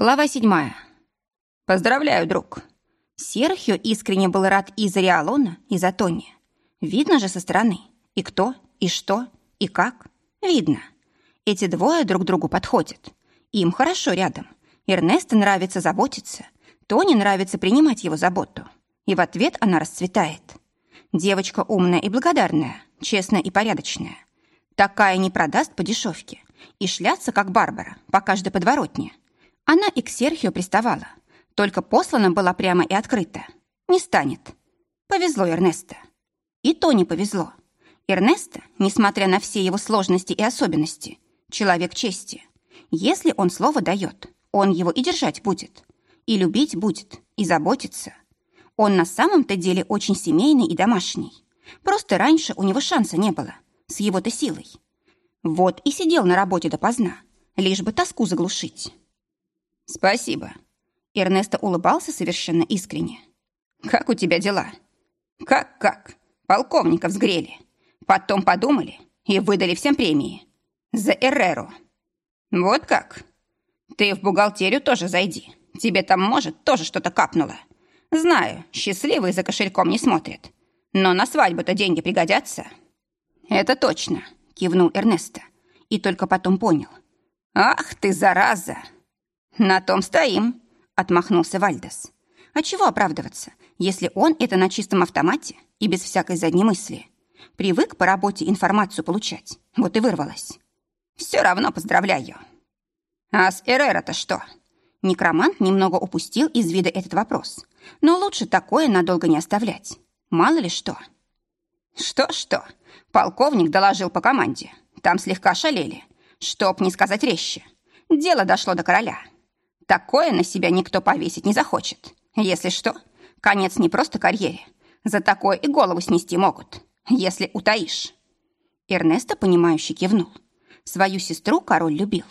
Глава седьмая. «Поздравляю, друг!» Серхио искренне был рад и за Риалона, и за Тони. Видно же со стороны. И кто, и что, и как. Видно. Эти двое друг другу подходят. Им хорошо рядом. Эрнесто нравится заботиться. Тони нравится принимать его заботу. И в ответ она расцветает. Девочка умная и благодарная, честная и порядочная. Такая не продаст по дешевке. И шляться, как Барбара, по каждой подворотне – она и к Серхио приставала, только послана была прямо и открыто. Не станет. Повезло Эрнесто. И то не повезло. Эрнесто, несмотря на все его сложности и особенности, человек чести. Если он слово дает, он его и держать будет. И любить будет, и заботиться. Он на самом-то деле очень семейный и домашний. Просто раньше у него шанса не было, с его-то силой. Вот и сидел на работе допоздна, лишь бы тоску заглушить. «Спасибо». Эрнесто улыбался совершенно искренне. «Как у тебя дела?» «Как-как? Полковника взгрели. Потом подумали и выдали всем премии. За Эрреру». «Вот как? Ты в бухгалтерию тоже зайди. Тебе там, может, тоже что-то капнуло. Знаю, счастливые за кошельком не смотрят. Но на свадьбу-то деньги пригодятся». «Это точно», — кивнул Эрнесто. И только потом понял. «Ах ты, зараза!» «На том стоим», — отмахнулся Вальдес. «А чего оправдываться, если он это на чистом автомате и без всякой задней мысли? Привык по работе информацию получать, вот и вырвалось. Все равно поздравляю». «А с Эрера-то что?» Некромант немного упустил из вида этот вопрос, но лучше такое надолго не оставлять. Мало ли что. Что-что? Полковник доложил по команде. Там слегка шалели. Чтоб не сказать резче. Дело дошло до короля. Такое на себя никто повесить не захочет. Если что, конец не просто карьере. За такое и голову снести могут, если утаишь. Эрнесто, понимающе кивнул. Свою сестру король любил.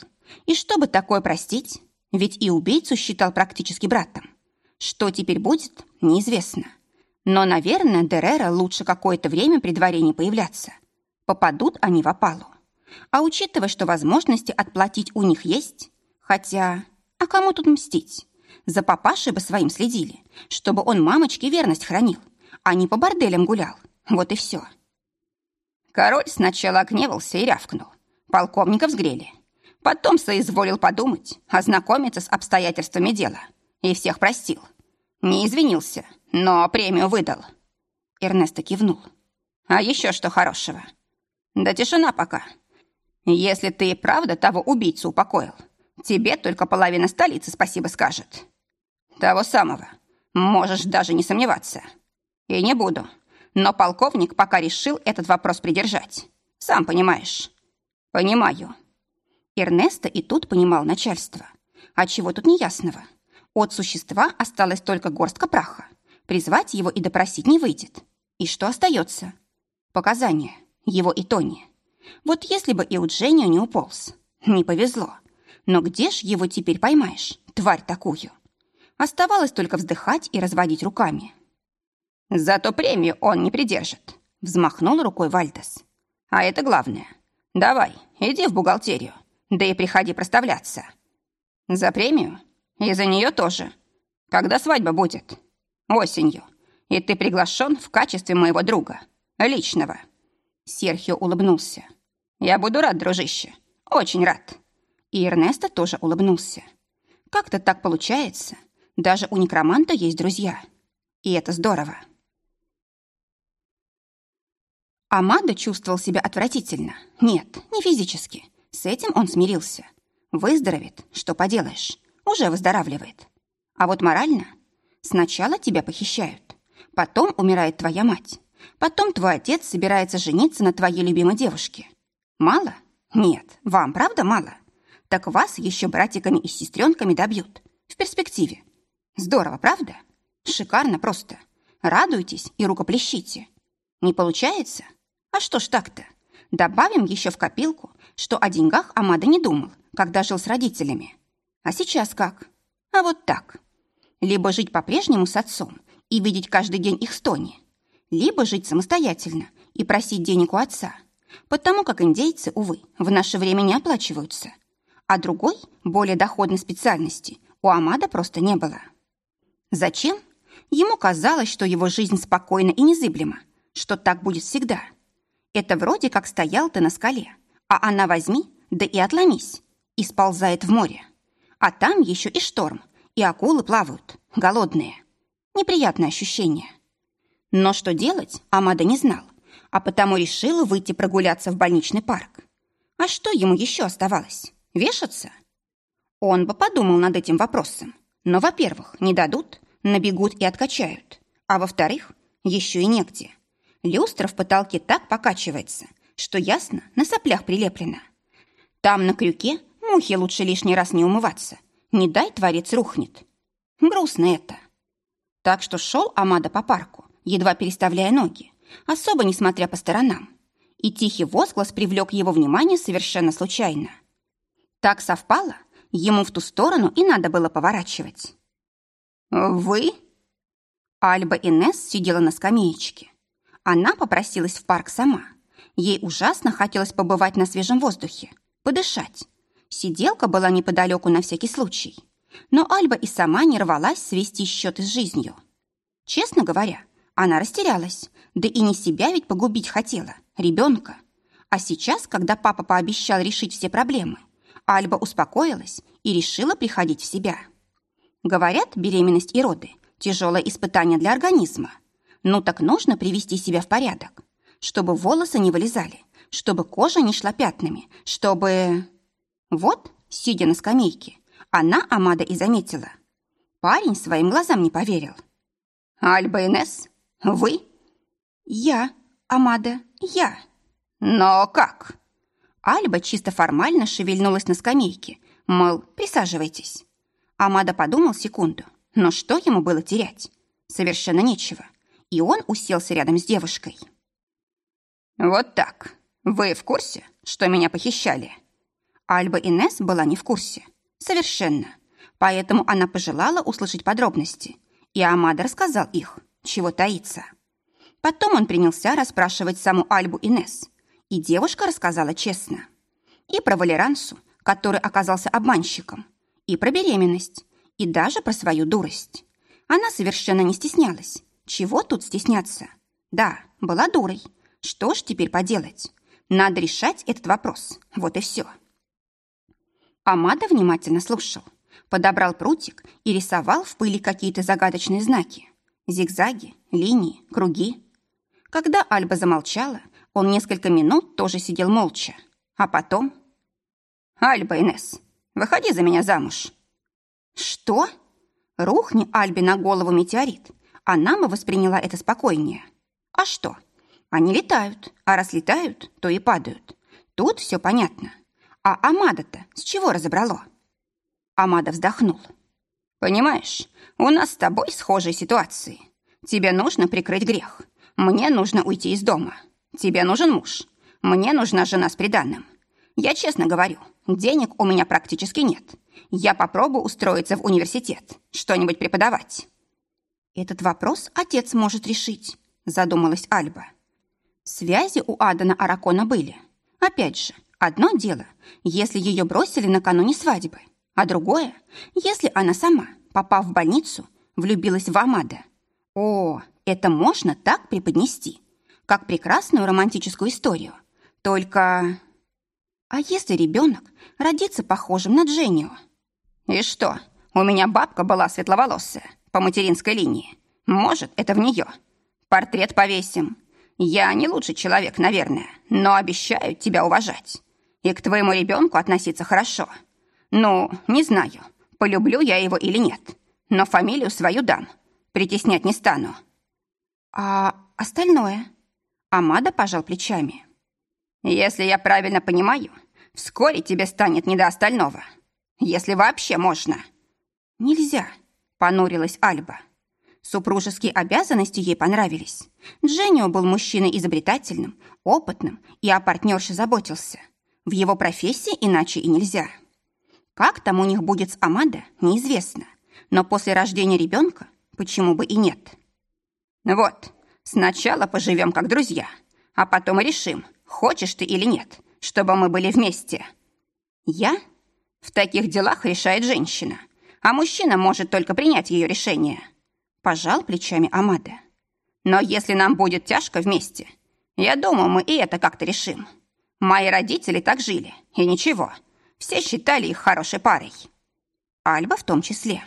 И чтобы такое простить, ведь и убийцу считал практически братом. Что теперь будет, неизвестно. Но, наверное, Дерера лучше какое-то время при дворе не появляться. Попадут они в опалу. А учитывая, что возможности отплатить у них есть, хотя а кому тут мстить? За папашей бы своим следили, чтобы он мамочке верность хранил, а не по борделям гулял. Вот и все. Король сначала огневался и рявкнул. Полковника взгрели. Потом соизволил подумать, ознакомиться с обстоятельствами дела. И всех простил. Не извинился, но премию выдал. Эрнесто кивнул. А еще что хорошего? Да тишина пока. Если ты и правда того убийцу упокоил, Тебе только половина столицы спасибо скажет. Того самого. Можешь даже не сомневаться. И не буду. Но полковник пока решил этот вопрос придержать. Сам понимаешь. Понимаю. Эрнесто и тут понимал начальство. А чего тут неясного? От существа осталась только горстка праха. Призвать его и допросить не выйдет. И что остается? Показания. Его и Тони. Вот если бы и у Дженнио не уполз. Не повезло. Но где ж его теперь поймаешь, тварь такую? Оставалось только вздыхать и разводить руками. «Зато премию он не придержит», — взмахнул рукой Вальдес. «А это главное. Давай, иди в бухгалтерию, да и приходи проставляться». «За премию? И за нее тоже. Когда свадьба будет?» «Осенью. И ты приглашен в качестве моего друга. Личного». Серхио улыбнулся. «Я буду рад, дружище. Очень рад». И Эрнесто тоже улыбнулся. Как-то так получается. Даже у некроманта есть друзья. И это здорово. Амада чувствовал себя отвратительно. Нет, не физически. С этим он смирился. Выздоровеет, что поделаешь. Уже выздоравливает. А вот морально? Сначала тебя похищают. Потом умирает твоя мать. Потом твой отец собирается жениться на твоей любимой девушке. Мало? Нет, вам правда мало? Так вас еще братиками и сестренками добьют. В перспективе. Здорово, правда? Шикарно просто. Радуйтесь и рукоплещите. Не получается? А что ж так-то? Добавим еще в копилку, что о деньгах Амада не думал, когда жил с родителями. А сейчас как? А вот так. Либо жить по-прежнему с отцом и видеть каждый день их стони, либо жить самостоятельно и просить денег у отца, потому как индейцы, увы, в наше время не оплачиваются – а другой, более доходной специальности, у Амада просто не было. Зачем? Ему казалось, что его жизнь спокойна и незыблема, что так будет всегда. Это вроде как стоял ты на скале, а она возьми, да и отломись, и сползает в море. А там еще и шторм, и акулы плавают, голодные. Неприятное ощущение. Но что делать, Амада не знал, а потому решила выйти прогуляться в больничный парк. А что ему еще оставалось? Вешаться? Он бы подумал над этим вопросом. Но, во-первых, не дадут, набегут и откачают. А во-вторых, еще и негде. Люстра в потолке так покачивается, что ясно, на соплях прилеплено. Там на крюке мухи лучше лишний раз не умываться. Не дай творец рухнет. Грустно это. Так что шел Амада по парку, едва переставляя ноги, особо не смотря по сторонам. И тихий возглас привлек его внимание совершенно случайно. Так совпало, ему в ту сторону и надо было поворачивать. «Вы?» Альба Инесс сидела на скамеечке. Она попросилась в парк сама. Ей ужасно хотелось побывать на свежем воздухе, подышать. Сиделка была неподалеку на всякий случай. Но Альба и сама не рвалась свести счеты с жизнью. Честно говоря, она растерялась, да и не себя ведь погубить хотела, ребенка. А сейчас, когда папа пообещал решить все проблемы, Альба успокоилась и решила приходить в себя. Говорят, беременность и роды – тяжелое испытание для организма. Ну так нужно привести себя в порядок, чтобы волосы не вылезали, чтобы кожа не шла пятнами, чтобы... Вот, сидя на скамейке, она Амада и заметила. Парень своим глазам не поверил. «Альба Инесс, вы?» «Я, Амада, я». «Но как?» Альба чисто формально шевельнулась на скамейке, мол, присаживайтесь. Амада подумал секунду, но что ему было терять? Совершенно нечего. И он уселся рядом с девушкой. «Вот так. Вы в курсе, что меня похищали?» Альба Инес была не в курсе. Совершенно. Поэтому она пожелала услышать подробности. И Амада рассказал их, чего таится. Потом он принялся расспрашивать саму Альбу Инес. И девушка рассказала честно. И про Валерансу, который оказался обманщиком, и про беременность, и даже про свою дурость. Она совершенно не стеснялась. Чего тут стесняться? Да, была дурой. Что ж теперь поделать? Надо решать этот вопрос. Вот и все. Амада внимательно слушал. Подобрал прутик и рисовал в пыли какие-то загадочные знаки. Зигзаги, линии, круги. Когда Альба замолчала, он несколько минут тоже сидел молча. А потом... «Альба, Инесс, Выходи за меня замуж». «Что?» Рухни Альби на голову метеорит. Она бы восприняла это спокойнее. А что? Они летают, а раз летают, то и падают. Тут все понятно. А Амада-то с чего разобрало? Амада вздохнул. «Понимаешь, у нас с тобой схожие ситуации. Тебе нужно прикрыть грех. Мне нужно уйти из дома. Тебе нужен муж. Мне нужна жена с приданным. Я честно говорю, денег у меня практически нет. Я попробую устроиться в университет, что-нибудь преподавать. Этот вопрос отец может решить, задумалась Альба. Связи у Адана Аракона были. Опять же, одно дело, если ее бросили накануне свадьбы, а другое, если она сама, попав в больницу, влюбилась в Амада. О, это можно так преподнести, как прекрасную романтическую историю. Только а если ребенок родится похожим на Дженнио? И что, у меня бабка была светловолосая, по материнской линии. Может, это в нее. Портрет повесим. Я не лучший человек, наверное, но обещаю тебя уважать. И к твоему ребенку относиться хорошо. Ну, не знаю, полюблю я его или нет. Но фамилию свою дам. Притеснять не стану. А остальное? Амада пожал плечами. Если я правильно понимаю, вскоре тебе станет не до остального. Если вообще можно. Нельзя, понурилась Альба. Супружеские обязанности ей понравились. Дженнио был мужчиной изобретательным, опытным и о партнерше заботился. В его профессии иначе и нельзя. Как там у них будет с Амадо, неизвестно. Но после рождения ребенка почему бы и нет? Вот, сначала поживем как друзья, а потом решим, Хочешь ты или нет, чтобы мы были вместе? Я? В таких делах решает женщина. а мужчина может только принять ее решение. Пожал плечами Амада. Но если нам будет тяжко вместе, я думаю, мы и это как-то решим. Мои родители так жили, и ничего. Все считали их хорошей парой. Альба в том числе.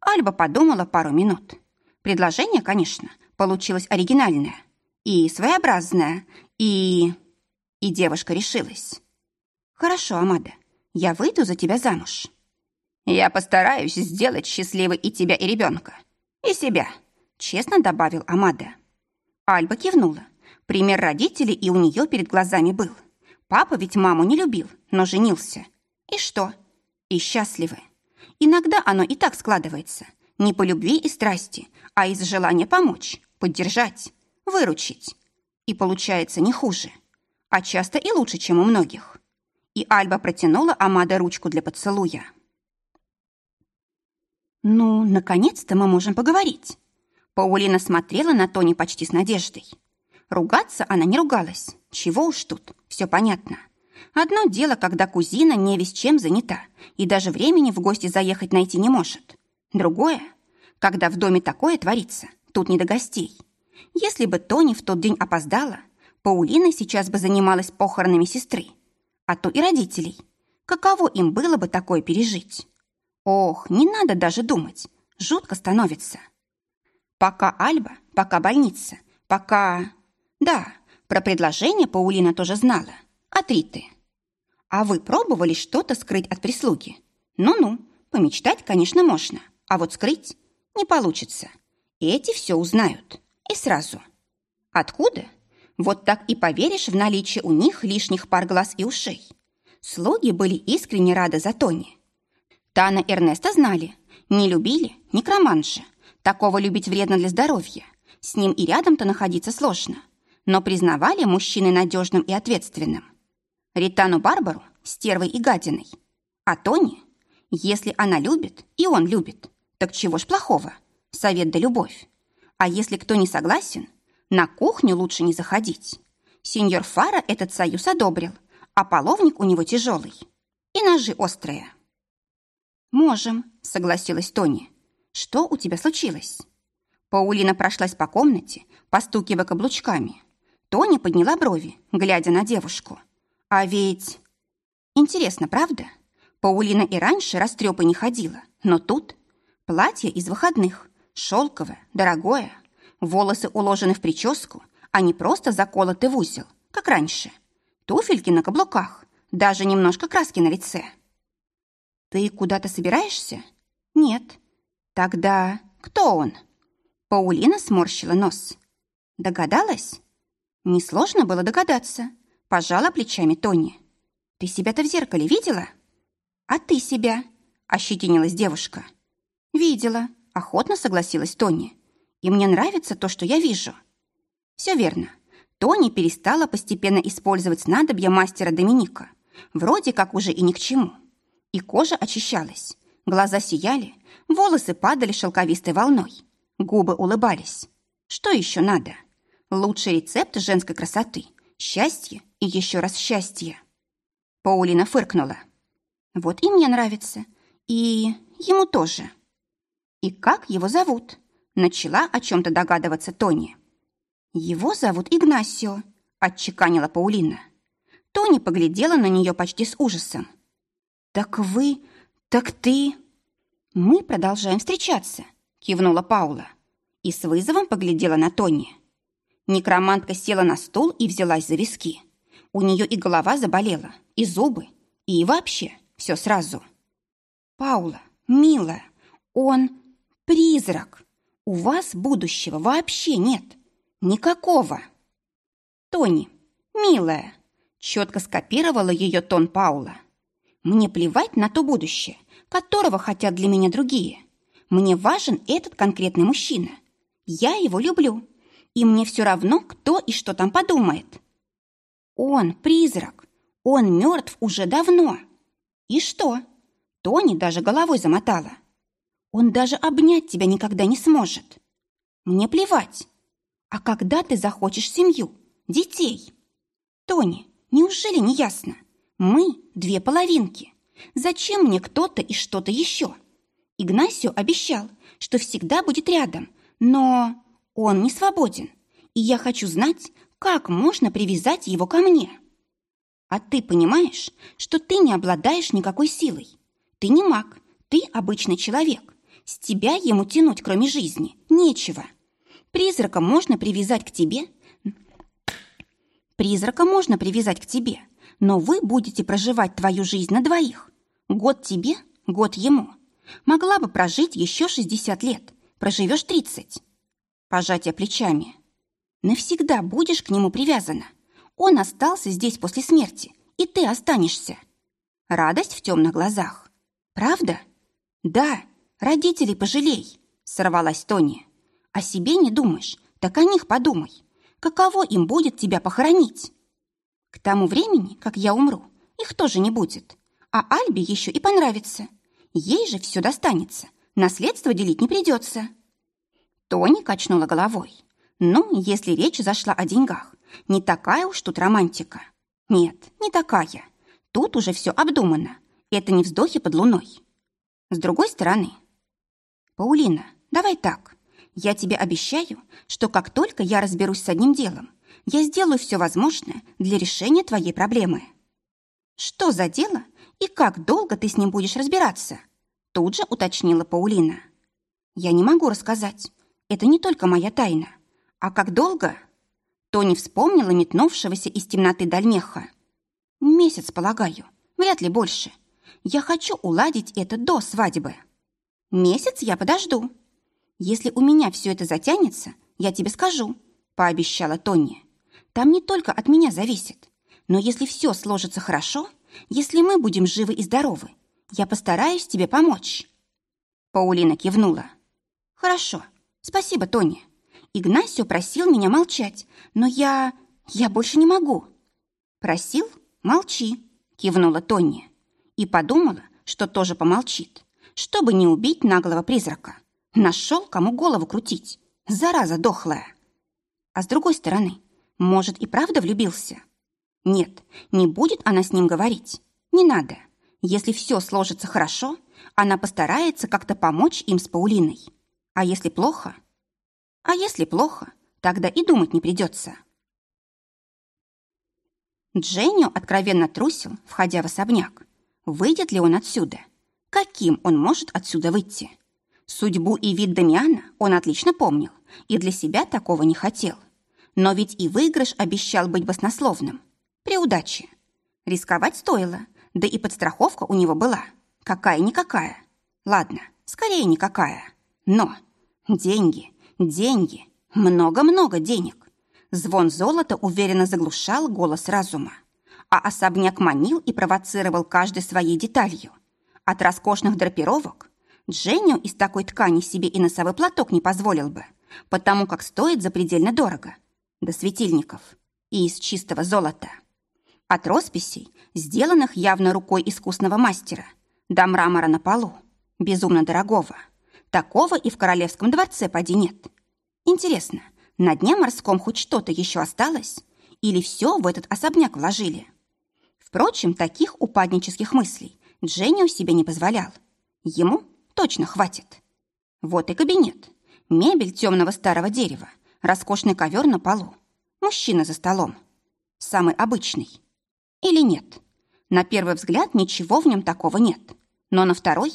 Альба подумала пару минут. Предложение, конечно, получилось оригинальное и своеобразное, и... И девушка решилась. «Хорошо, Амада, я выйду за тебя замуж». «Я постараюсь сделать счастливой и тебя, и ребенка, и себя», честно добавил Амада. Альба кивнула. Пример родителей и у нее перед глазами был. Папа ведь маму не любил, но женился. И что? И счастливы. Иногда оно и так складывается. Не по любви и страсти, а из желания помочь, поддержать, выручить. И получается не хуже, а часто и лучше, чем у многих. И Альба протянула Амаде ручку для поцелуя. «Ну, наконец-то мы можем поговорить», Паулина смотрела на Тони почти с надеждой. Ругаться она не ругалась. Чего уж тут, все понятно. Одно дело, когда кузина не весь чем занята и даже времени в гости заехать найти не может. Другое, когда в доме такое творится, тут не до гостей. Если бы Тони в тот день опоздала, Паулина сейчас бы занималась похоронами сестры, а то и родителей. Каково им было бы такое пережить? Ох, не надо даже думать, жутко становится. Пока Альба, пока больница, пока... Да, про предложение Паулина тоже знала. От Риты. А вы пробовали что-то скрыть от прислуги? Ну-ну, помечтать, конечно, можно. А вот скрыть не получится. Эти все узнают. И сразу. Откуда? Вот так и поверишь в наличие у них лишних пар глаз и ушей. Слуги были искренне рады за Тони. Тана Эрнеста знали. Не любили некроманша. Такого любить вредно для здоровья. С ним и рядом-то находиться сложно. Но признавали мужчины надежным и ответственным. Ритану Барбару – стервой и гадиной. А Тони? Если она любит, и он любит, так чего ж плохого? Совет да любовь. А если кто не согласен, на кухню лучше не заходить. Сеньор Фара этот союз одобрил, а половник у него тяжелый. И ножи острые. «Можем», — согласилась Тони. Что у тебя случилось?» Паулина прошлась по комнате, постукивая каблучками. Тони подняла брови, глядя на девушку. «А ведь...» «Интересно, правда?» Паулина и раньше растрепа не ходила, но тут платье из выходных, шелковое, дорогое, волосы уложены в прическу, а не просто заколоты в узел, как раньше. Туфельки на каблуках, даже немножко краски на лице. «Ты куда-то собираешься?» «Нет, Тогда кто он? Паулина сморщила нос. Догадалась? Несложно было догадаться. Пожала плечами Тони. Ты себя-то в зеркале видела? А ты себя? Ощетинилась девушка. Видела. Охотно согласилась Тони. И мне нравится то, что я вижу. Все верно. Тони перестала постепенно использовать снадобья мастера Доминика. Вроде как уже и ни к чему. И кожа очищалась. Глаза сияли, волосы падали шелковистой волной, губы улыбались. Что еще надо? Лучший рецепт женской красоты – счастье и еще раз счастье. Паулина фыркнула. Вот и мне нравится. И ему тоже. И как его зовут? Начала о чем-то догадываться Тони. Его зовут Игнасио, отчеканила Паулина. Тони поглядела на нее почти с ужасом. «Так вы «Так ты...» «Мы продолжаем встречаться», — кивнула Паула. И с вызовом поглядела на Тони. Некромантка села на стул и взялась за виски. У нее и голова заболела, и зубы, и вообще все сразу. «Паула, милая, он призрак. У вас будущего вообще нет. Никакого». «Тони, милая», — четко скопировала ее тон Паула. Мне плевать на то будущее, которого хотят для меня другие. Мне важен этот конкретный мужчина. Я его люблю. И мне все равно, кто и что там подумает. Он призрак. Он мертв уже давно. И что? Тони даже головой замотала. Он даже обнять тебя никогда не сможет. Мне плевать. А когда ты захочешь семью, детей? Тони, неужели не ясно? Мы две половинки. Зачем мне кто-то и что-то еще? Игнасио обещал, что всегда будет рядом, но он не свободен, и я хочу знать, как можно привязать его ко мне. А ты понимаешь, что ты не обладаешь никакой силой. Ты не маг, ты обычный человек. С тебя ему тянуть, кроме жизни, нечего. Призрака можно привязать к тебе. Призрака можно привязать к тебе, но вы будете проживать твою жизнь на двоих. Год тебе, год ему. Могла бы прожить еще 60 лет, проживешь 30. Пожатие плечами. Навсегда будешь к нему привязана. Он остался здесь после смерти, и ты останешься. Радость в темных глазах. Правда? Да, родителей пожалей, сорвалась Тони. О себе не думаешь, так о них подумай. Каково им будет тебя похоронить? К тому времени, как я умру, их тоже не будет. А Альбе еще и понравится. Ей же все достанется. Наследство делить не придется. Тони качнула головой. Ну, если речь зашла о деньгах, не такая уж тут романтика. Нет, не такая. Тут уже все обдумано. Это не вздохи под луной. С другой стороны... Паулина, давай так. Я тебе обещаю, что как только я разберусь с одним делом, я сделаю все возможное для решения твоей проблемы. Что за дело и как долго ты с ним будешь разбираться? Тут же уточнила Паулина. Я не могу рассказать. Это не только моя тайна. А как долго? Тони вспомнила метнувшегося из темноты Дальмеха. Месяц, полагаю. Вряд ли больше. Я хочу уладить это до свадьбы. Месяц я подожду. Если у меня все это затянется, я тебе скажу, пообещала Тони. Там не только от меня зависит. Но если все сложится хорошо, если мы будем живы и здоровы, я постараюсь тебе помочь. Паулина кивнула. Хорошо. Спасибо, Тони. Игнасио просил меня молчать, но я... я больше не могу. Просил? Молчи, кивнула Тони. И подумала, что тоже помолчит, чтобы не убить наглого призрака. Нашел, кому голову крутить. Зараза дохлая. А с другой стороны, может, и правда влюбился? Нет, не будет она с ним говорить. Не надо. Если все сложится хорошо, она постарается как-то помочь им с Паулиной. А если плохо? А если плохо, тогда и думать не придется. Дженнио откровенно трусил, входя в особняк. Выйдет ли он отсюда? Каким он может отсюда выйти? Судьбу и вид Дамиана он отлично помнил и для себя такого не хотел. Но ведь и выигрыш обещал быть баснословным. При удаче. Рисковать стоило, да и подстраховка у него была. Какая-никакая. Ладно, скорее никакая. Но деньги, деньги, много-много денег. Звон золота уверенно заглушал голос разума. А особняк манил и провоцировал каждой своей деталью. От роскошных драпировок Дженнио из такой ткани себе и носовой платок не позволил бы, потому как стоит запредельно дорого. До светильников. И из чистого золота. От росписей, сделанных явно рукой искусного мастера, до мрамора на полу. Безумно дорогого. Такого и в королевском дворце поди нет. Интересно, на дне морском хоть что-то еще осталось? Или все в этот особняк вложили? Впрочем, таких упаднических мыслей Дженнио себе не позволял. Ему точно хватит. Вот и кабинет. Мебель темного старого дерева, роскошный ковер на полу, мужчина за столом. Самый обычный. Или нет? На первый взгляд ничего в нем такого нет. Но на второй...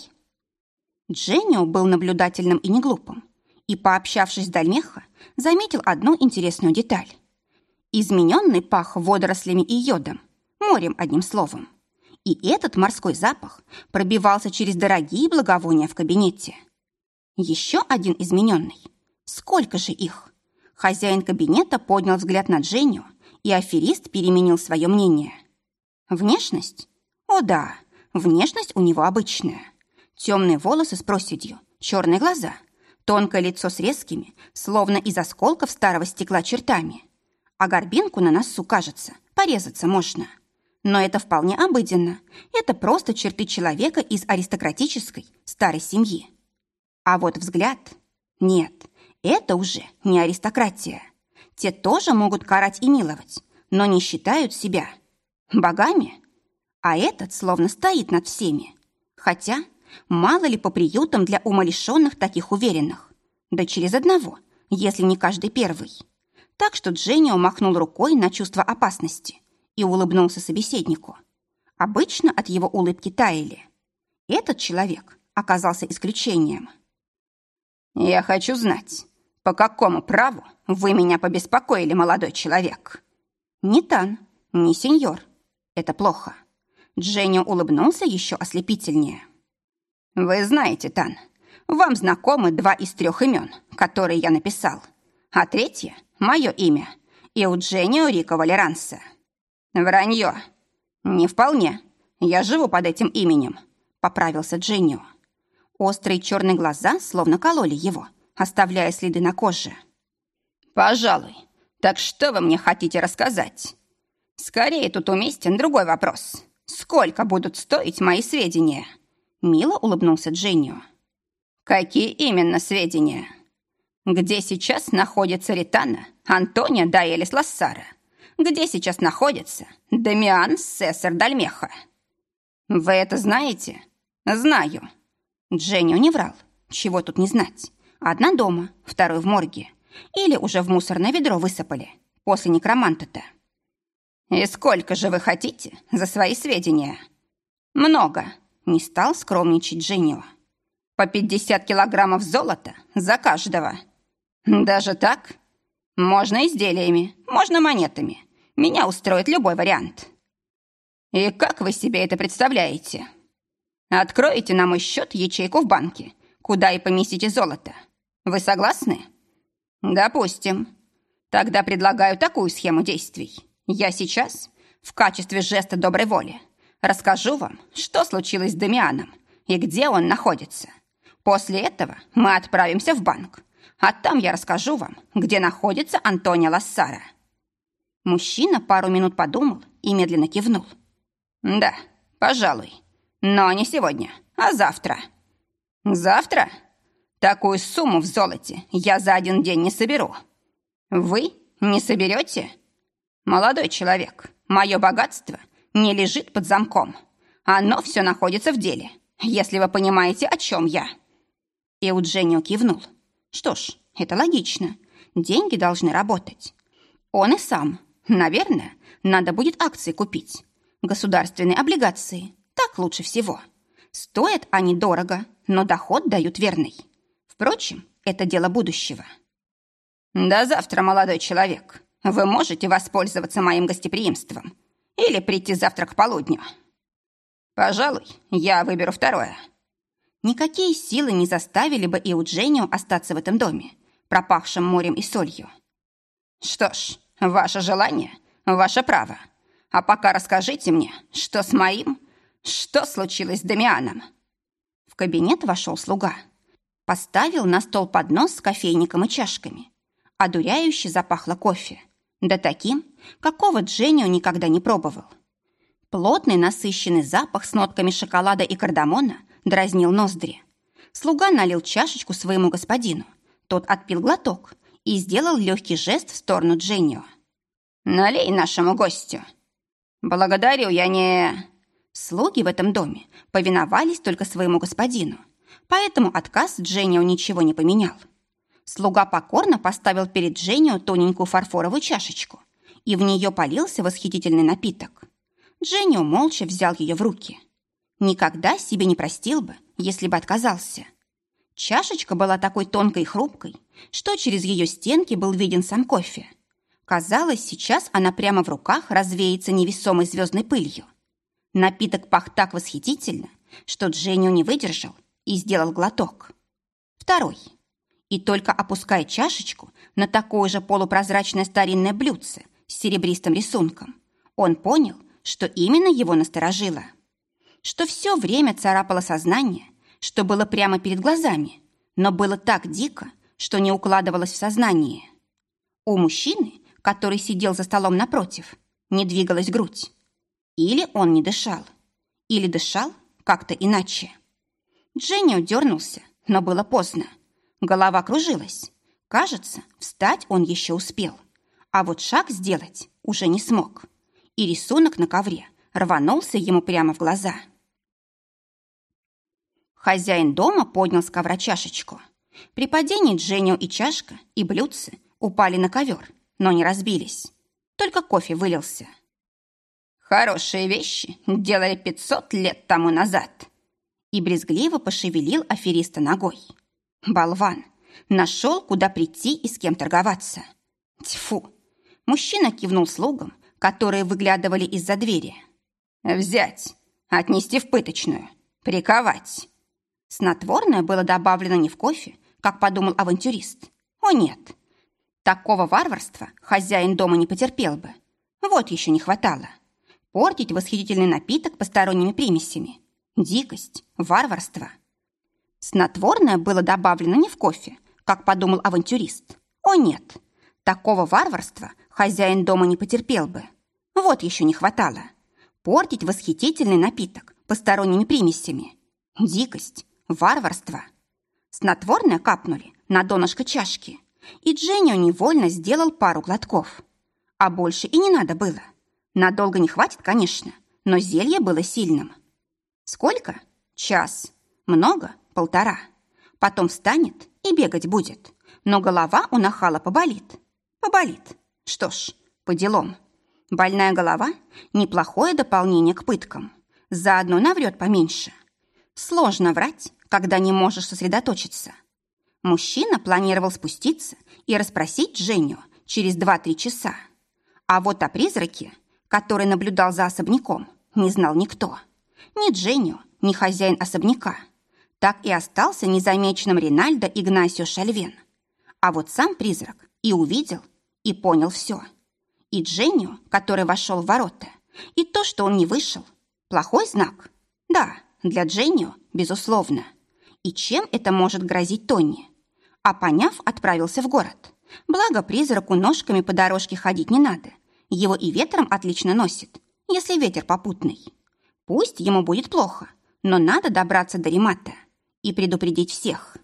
Дженнио был наблюдательным и неглупым. И, пообщавшись с Дальмеха, заметил одну интересную деталь. Измененный пах водорослями и йодом, морем одним словом. И этот морской запах пробивался через дорогие благовония в кабинете. Еще один измененный. Сколько же их? Хозяин кабинета поднял взгляд на Дженю, и аферист переменил свое мнение. Внешность? О да, внешность у него обычная. Темные волосы с проседью, черные глаза, тонкое лицо с резкими, словно из осколков старого стекла чертами. А горбинку на носу, кажется, порезаться можно. — но это вполне обыденно. Это просто черты человека из аристократической старой семьи. А вот взгляд... Нет, это уже не аристократия. Те тоже могут карать и миловать, но не считают себя богами. А этот словно стоит над всеми. Хотя мало ли по приютам для умалишенных таких уверенных. Да через одного, если не каждый первый. Так что Дженнио махнул рукой на чувство опасности и улыбнулся собеседнику. Обычно от его улыбки таяли. Этот человек оказался исключением. «Я хочу знать, по какому праву вы меня побеспокоили, молодой человек?» «Не Тан, не сеньор. Это плохо». Дженни улыбнулся еще ослепительнее. «Вы знаете, Тан, вам знакомы два из трех имен, которые я написал, а третье — мое имя — Eugenio Рико Валеранса». «Вранье». «Не вполне. Я живу под этим именем», — поправился Дженнио. Острые черные глаза словно кололи его, оставляя следы на коже. «Пожалуй. Так что вы мне хотите рассказать?» «Скорее тут уместен другой вопрос. Сколько будут стоить мои сведения?» Мило улыбнулся Дженнио. «Какие именно сведения?» «Где сейчас находится Ритана, Антония Даэлис Лассара? Где сейчас находится Дамиан Сесар Дальмеха?» «Вы это знаете?» «Знаю». Дженнио не врал. Чего тут не знать? Одна дома, второй в морге. Или уже в мусорное ведро высыпали. После некроманта-то. «И сколько же вы хотите за свои сведения?» «Много», — не стал скромничать Дженнио. «По пятьдесят килограммов золота за каждого». «Даже так?» «Можно изделиями, можно монетами. Меня устроит любой вариант». «И как вы себе это представляете?» «Откроете на мой счет ячейку в банке, куда и поместите золото. Вы согласны?» «Допустим. Тогда предлагаю такую схему действий. Я сейчас, в качестве жеста доброй воли, расскажу вам, что случилось с Дамианом и где он находится. После этого мы отправимся в банк, а там я расскажу вам, где находится Антония Лассара». Мужчина пару минут подумал и медленно кивнул. «Да, пожалуй. Но не сегодня, а завтра». «Завтра? Такую сумму в золоте я за один день не соберу». «Вы не соберете?» «Молодой человек, мое богатство не лежит под замком. Оно все находится в деле, если вы понимаете, о чем я». И Удженио кивнул. «Что ж, это логично. Деньги должны работать. Он и сам. Наверное, надо будет акции купить. Государственные облигации. Так лучше всего. Стоят они дорого, но доход дают верный. Впрочем, это дело будущего». «До завтра, молодой человек», вы можете воспользоваться моим гостеприимством или прийти завтра к полудню. Пожалуй, я выберу второе. Никакие силы не заставили бы Иуджению остаться в этом доме, пропахшем морем и солью. Что ж, ваше желание, ваше право. А пока расскажите мне, что с моим, что случилось с Дамианом. В кабинет вошел слуга. Поставил на стол поднос с кофейником и чашками. Одуряюще запахло кофе. Да таким, какого Дженнио никогда не пробовал. Плотный насыщенный запах с нотками шоколада и кардамона дразнил ноздри. Слуга налил чашечку своему господину. Тот отпил глоток и сделал легкий жест в сторону Дженнио. «Налей нашему гостю». «Благодарю, я не...» Слуги в этом доме повиновались только своему господину, поэтому отказ Дженнио ничего не поменял. Слуга покорно поставил перед Дженнио тоненькую фарфоровую чашечку, и в нее полился восхитительный напиток. Дженнио молча взял ее в руки. Никогда себе не простил бы, если бы отказался. Чашечка была такой тонкой и хрупкой, что через ее стенки был виден сам кофе. Казалось, сейчас она прямо в руках развеется невесомой звездной пылью. Напиток пах так восхитительно, что Дженнио не выдержал и сделал глоток. Второй – и только опуская чашечку на такое же полупрозрачное старинное блюдце с серебристым рисунком, он понял, что именно его насторожило. Что все время царапало сознание, что было прямо перед глазами, но было так дико, что не укладывалось в сознание. У мужчины, который сидел за столом напротив, не двигалась грудь. Или он не дышал, или дышал как-то иначе. Дженни дернулся, но было поздно. Голова кружилась. Кажется, встать он еще успел. А вот шаг сделать уже не смог. И рисунок на ковре рванулся ему прямо в глаза. Хозяин дома поднял с ковра чашечку. При падении Дженнио и чашка, и блюдце упали на ковер, но не разбились. Только кофе вылился. «Хорошие вещи делали пятьсот лет тому назад», и брезгливо пошевелил афериста ногой. «Болван! Нашел, куда прийти и с кем торговаться!» Тьфу! Мужчина кивнул слугам, которые выглядывали из-за двери. «Взять! Отнести в пыточную! Приковать!» Снотворное было добавлено не в кофе, как подумал авантюрист. О нет! Такого варварства хозяин дома не потерпел бы. Вот еще не хватало. Портить восхитительный напиток посторонними примесями. Дикость, варварство. Снотворное было добавлено не в кофе, как подумал авантюрист. О нет! Такого варварства хозяин дома не потерпел бы. Вот еще не хватало. Портить восхитительный напиток посторонними примесями. Дикость, варварство. Снотворное капнули на донышко чашки, и Дженнио невольно сделал пару глотков. А больше и не надо было. Надолго не хватит, конечно, но зелье было сильным. Сколько? Час. Много? Полтора. Потом встанет и бегать будет. Но голова у нахала поболит. Поболит. Что ж, по делам. Больная голова – неплохое дополнение к пыткам. Заодно наврет поменьше. Сложно врать, когда не можешь сосредоточиться. Мужчина планировал спуститься и расспросить Женю через 2-3 часа. А вот о призраке, который наблюдал за особняком, не знал никто. Ни Дженю, ни хозяин особняка. Так и остался незамеченным Ринальдо Игнасио Шальвен. А вот сам призрак и увидел, и понял все. И Дженю, который вошел в ворота, и то, что он не вышел. Плохой знак? Да, для Дженю, безусловно. И чем это может грозить Тони? А поняв, отправился в город. Благо, призраку ножками по дорожке ходить не надо. Его и ветром отлично носит, если ветер попутный. Пусть ему будет плохо, но надо добраться до Ремата и предупредить всех.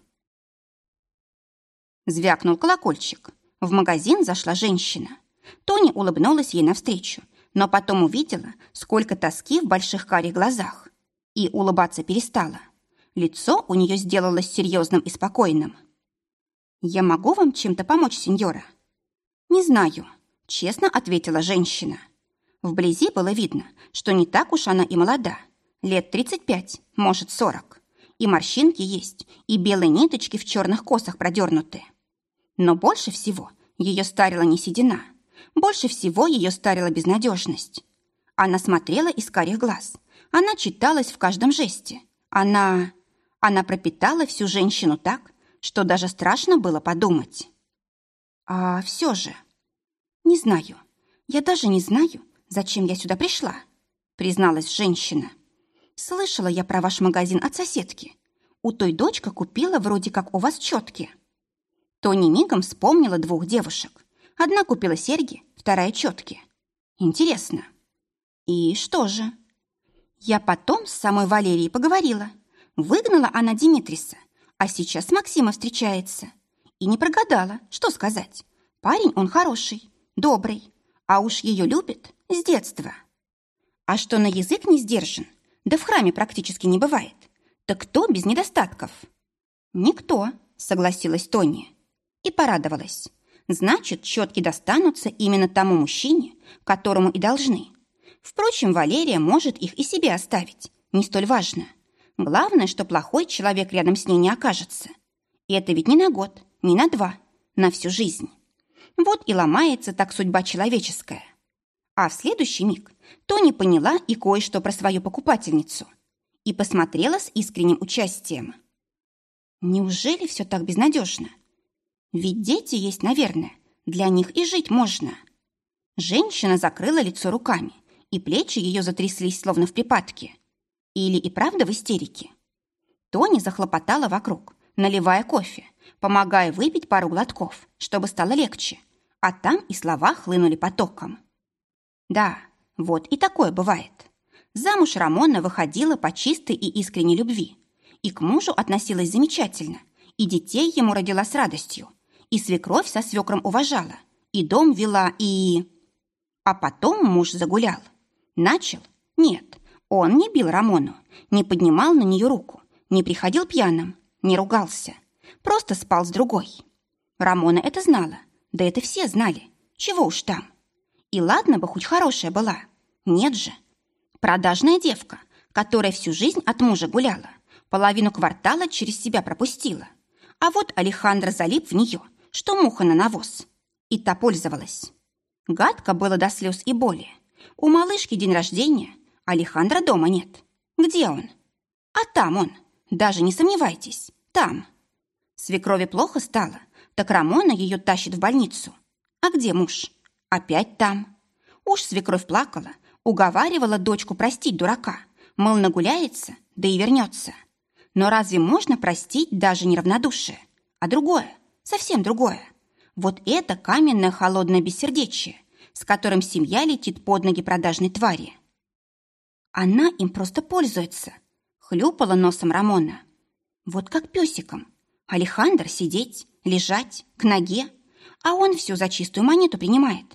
Звякнул колокольчик. В магазин зашла женщина. Тони улыбнулась ей навстречу, но потом увидела, сколько тоски в больших карих глазах. И улыбаться перестала. Лицо у нее сделалось серьезным и спокойным. «Я могу вам чем-то помочь, сеньора?» «Не знаю», — честно ответила женщина. Вблизи было видно, что не так уж она и молода. Лет 35, может, 40. И морщинки есть, и белые ниточки в черных косах продернуты. Но больше всего ее старила не седина. Больше всего ее старила безнадежность. Она смотрела из карих глаз. Она читалась в каждом жесте. Она... Она пропитала всю женщину так, что даже страшно было подумать. А все же... Не знаю. Я даже не знаю, зачем я сюда пришла, призналась женщина. Слышала я про ваш магазин от соседки. У той дочка купила вроде как у вас четки. Тони мигом вспомнила двух девушек. Одна купила серьги, вторая четки. Интересно. И что же? Я потом с самой Валерией поговорила. Выгнала она Димитриса, а сейчас с Максима встречается. И не прогадала, что сказать. Парень он хороший, добрый, а уж ее любит с детства. А что на язык не сдержан, да в храме практически не бывает. Так кто без недостатков? Никто, согласилась Тони. И порадовалась. Значит, четки достанутся именно тому мужчине, которому и должны. Впрочем, Валерия может их и себе оставить. Не столь важно. Главное, что плохой человек рядом с ней не окажется. И это ведь не на год, не на два, на всю жизнь. Вот и ломается так судьба человеческая. А в следующий миг Тони поняла и кое-что про свою покупательницу и посмотрела с искренним участием. Неужели все так безнадежно? Ведь дети есть, наверное, для них и жить можно. Женщина закрыла лицо руками, и плечи ее затряслись, словно в припадке. Или и правда в истерике? Тони захлопотала вокруг, наливая кофе, помогая выпить пару глотков, чтобы стало легче, а там и слова хлынули потоком. Да, вот и такое бывает. Замуж Рамона выходила по чистой и искренней любви, и к мужу относилась замечательно, и детей ему родила с радостью, и свекровь со свекром уважала, и дом вела, и... А потом муж загулял. Начал? Нет, он не бил Рамону, не поднимал на нее руку, Не приходил пьяным, не ругался. Просто спал с другой. Рамона это знала, да это все знали. Чего уж там. И ладно бы хоть хорошая была. Нет же. Продажная девка, которая всю жизнь от мужа гуляла, половину квартала через себя пропустила. А вот Алехандро залип в нее, что муха на навоз. И та пользовалась. Гадко было до слез и боли. У малышки день рождения, Алехандра дома нет. Где он? А там он. Даже не сомневайтесь, там. Свекрови плохо стало, так Рамона ее тащит в больницу. А где муж? Опять там. Уж свекровь плакала, уговаривала дочку простить дурака. Мол, нагуляется, да и вернется. Но разве можно простить даже неравнодушие? А другое, совсем другое. Вот это каменное холодное бессердечие, с которым семья летит под ноги продажной твари. Она им просто пользуется, хлюпала носом Рамона. Вот как песиком. Алехандр сидеть, лежать, к ноге, а он все за чистую монету принимает.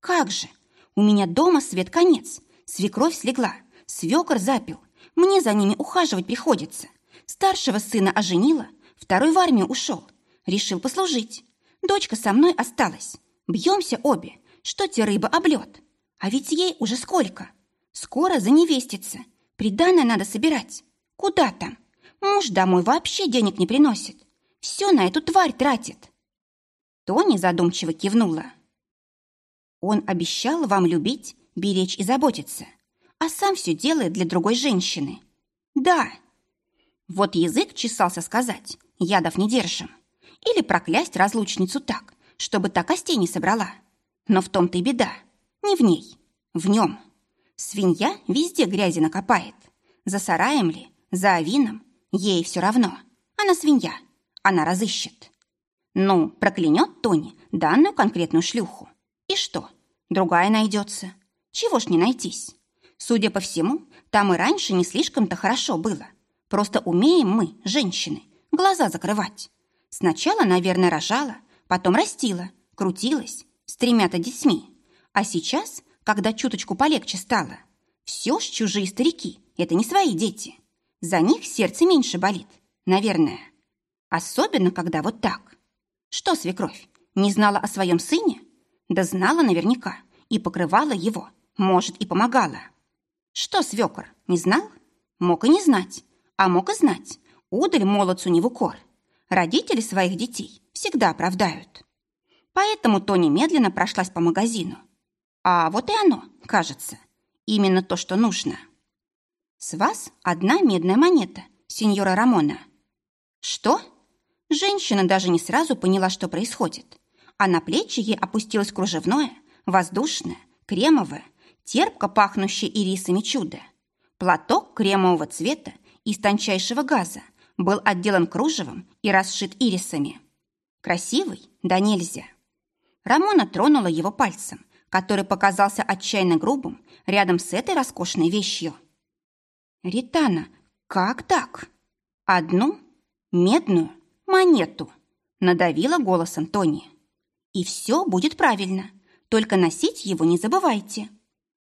Как же? У меня дома свет конец, свекровь слегла, свекор запил, мне за ними ухаживать приходится. Старшего сына оженила, второй в армию ушел, решил послужить. Дочка со мной осталась. Бьемся обе, что те рыба облет. А ведь ей уже сколько? Скоро заневестится. Приданное надо собирать. Куда там? Муж домой вообще денег не приносит. Все на эту тварь тратит. Тони задумчиво кивнула. Он обещал вам любить, беречь и заботиться, а сам все делает для другой женщины. Да. Вот язык чесался сказать, ядов не держим. Или проклясть разлучницу так, чтобы та костей не собрала. Но в том-то и беда. Не в ней, в нем. Свинья везде грязи накопает. За сараем ли, за авином, ей все равно. Она свинья, она разыщет. Ну, проклянет Тони данную конкретную шлюху. И что? Другая найдется. Чего ж не найтись? Судя по всему, там и раньше не слишком-то хорошо было. Просто умеем мы, женщины, глаза закрывать. Сначала, наверное, рожала, потом растила, крутилась, с тремя-то детьми. А сейчас, когда чуточку полегче стало, все ж чужие старики, это не свои дети. За них сердце меньше болит, наверное. Особенно, когда вот так. Что, свекровь, не знала о своем сыне? Да знала наверняка и покрывала его, может, и помогала. Что, свекор, не знал? Мог и не знать, а мог и знать. Удаль молодцу не в укор. Родители своих детей всегда оправдают. Поэтому Тони медленно прошлась по магазину. А вот и оно, кажется. Именно то, что нужно. С вас одна медная монета, сеньора Рамона. Что? Женщина даже не сразу поняла, что происходит. А на плечи ей опустилось кружевное, воздушное, кремовое, терпко пахнущее ирисами чудо. Платок кремового цвета из тончайшего газа – был отделан кружевом и расшит ирисами. Красивый? Да нельзя. Рамона тронула его пальцем, который показался отчаянно грубым рядом с этой роскошной вещью. «Ритана, как так? Одну медную монету?» надавила голосом Тони. «И все будет правильно, только носить его не забывайте».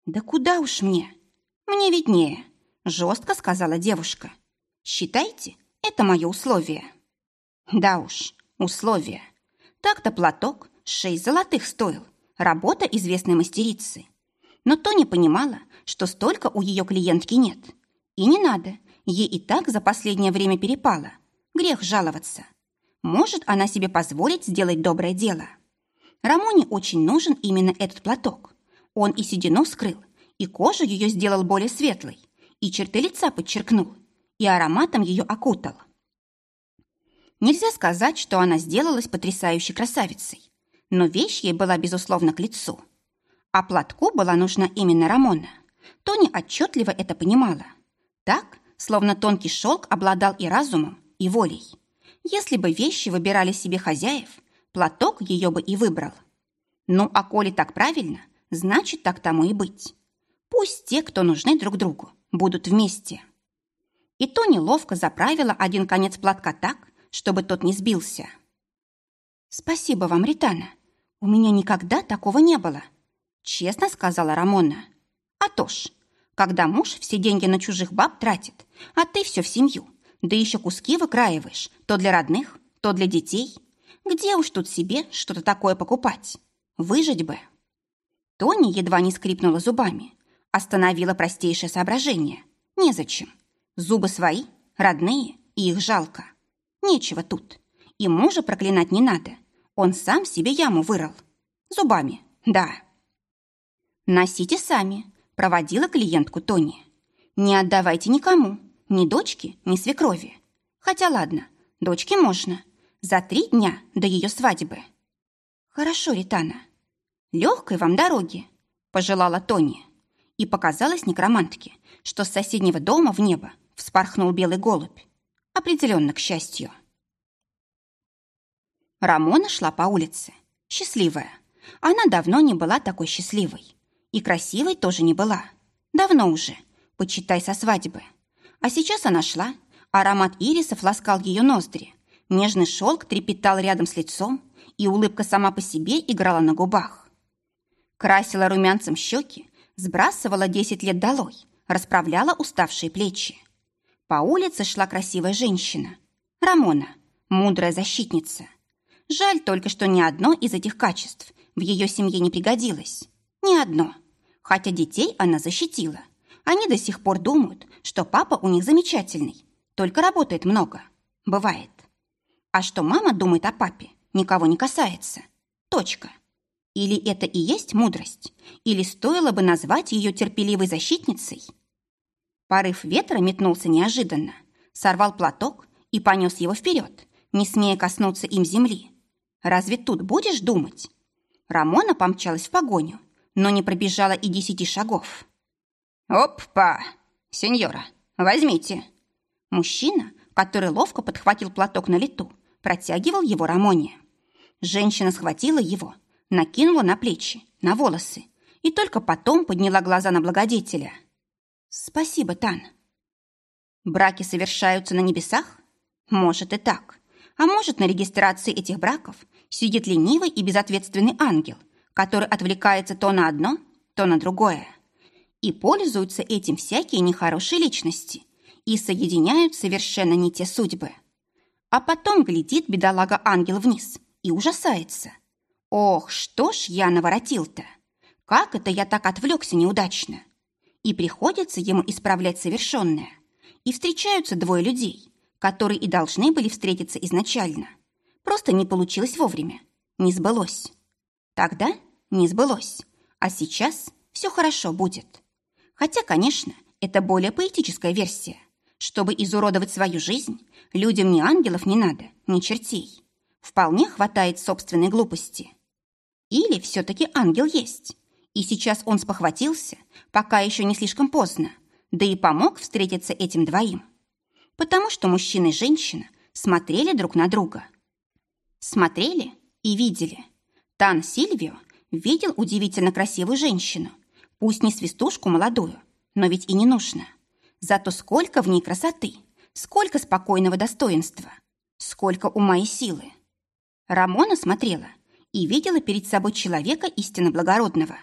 «Да куда уж мне? Мне виднее», жестко сказала девушка. «Считайте, это мое условие. Да уж, условие. Так-то платок шесть золотых стоил. Работа известной мастерицы. Но Тони понимала, что столько у ее клиентки нет. И не надо, ей и так за последнее время перепало. Грех жаловаться. Может она себе позволить сделать доброе дело. Рамоне очень нужен именно этот платок. Он и седину скрыл, и кожу ее сделал более светлой, и черты лица подчеркнул, и ароматом ее окутал. Нельзя сказать, что она сделалась потрясающей красавицей, но вещь ей была, безусловно, к лицу. А платку была нужна именно Рамона. Тони отчетливо это понимала. Так, словно тонкий шелк обладал и разумом, и волей. Если бы вещи выбирали себе хозяев, платок ее бы и выбрал. Ну, а коли так правильно, значит, так тому и быть. Пусть те, кто нужны друг другу, будут вместе. И Тони ловко заправила один конец платка так, чтобы тот не сбился. «Спасибо вам, Ритана. У меня никогда такого не было», — честно сказала Рамона. «А то ж, когда муж все деньги на чужих баб тратит, а ты все в семью, Да еще куски выкраиваешь то для родных, то для детей. Где уж тут себе что-то такое покупать? Выжить бы. Тони едва не скрипнула зубами. Остановила простейшее соображение. Незачем. Зубы свои, родные, и их жалко. Нечего тут. И мужа проклинать не надо. Он сам себе яму вырыл. Зубами, да. Носите сами, проводила клиентку Тони. Не отдавайте никому, ни дочке, ни свекрови. Хотя ладно, дочке можно. За три дня до ее свадьбы. Хорошо, Ритана. Легкой вам дороги, пожелала Тони. И показалось некромантке, что с соседнего дома в небо вспорхнул белый голубь. Определенно, к счастью. Рамона шла по улице. Счастливая. Она давно не была такой счастливой. И красивой тоже не была. Давно уже. Почитай со свадьбы. А сейчас она шла. Аромат ирисов ласкал ее ноздри. Нежный шелк трепетал рядом с лицом, и улыбка сама по себе играла на губах. Красила румянцем щеки, сбрасывала десять лет долой, расправляла уставшие плечи. По улице шла красивая женщина. Рамона, мудрая защитница. Жаль только, что ни одно из этих качеств в ее семье не пригодилось. Ни одно. Хотя детей она защитила. Они до сих пор думают, что папа у них замечательный, только работает много. Бывает. А что мама думает о папе, никого не касается. Точка. Или это и есть мудрость? Или стоило бы назвать ее терпеливой защитницей? Порыв ветра метнулся неожиданно, сорвал платок и понес его вперед, не смея коснуться им земли. Разве тут будешь думать? Рамона помчалась в погоню, но не пробежала и десяти шагов. «Опа! Сеньора, возьмите!» Мужчина, который ловко подхватил платок на лету, протягивал его Рамоне. Женщина схватила его, накинула на плечи, на волосы и только потом подняла глаза на благодетеля. «Спасибо, Тан». Браки совершаются на небесах? Может и так. А может, на регистрации этих браков сидит ленивый и безответственный ангел, который отвлекается то на одно, то на другое. И пользуются этим всякие нехорошие личности и соединяют совершенно не те судьбы. А потом глядит бедолага-ангел вниз и ужасается. Ох, что ж я наворотил-то! Как это я так отвлекся неудачно? И приходится ему исправлять совершенное. И встречаются двое людей, которые и должны были встретиться изначально. Просто не получилось вовремя. Не сбылось. Тогда не сбылось. А сейчас все хорошо будет. Хотя, конечно, это более поэтическая версия. Чтобы изуродовать свою жизнь, людям ни ангелов не надо, ни чертей. Вполне хватает собственной глупости. Или все-таки ангел есть. И сейчас он спохватился, пока еще не слишком поздно, да и помог встретиться этим двоим. Потому что мужчина и женщина смотрели друг на друга. Смотрели и видели. Тан Сильвио видел удивительно красивую женщину, пусть не свистушку молодую, но ведь и не нужно. Зато сколько в ней красоты, сколько спокойного достоинства, сколько ума и силы. Рамона смотрела и видела перед собой человека истинно благородного.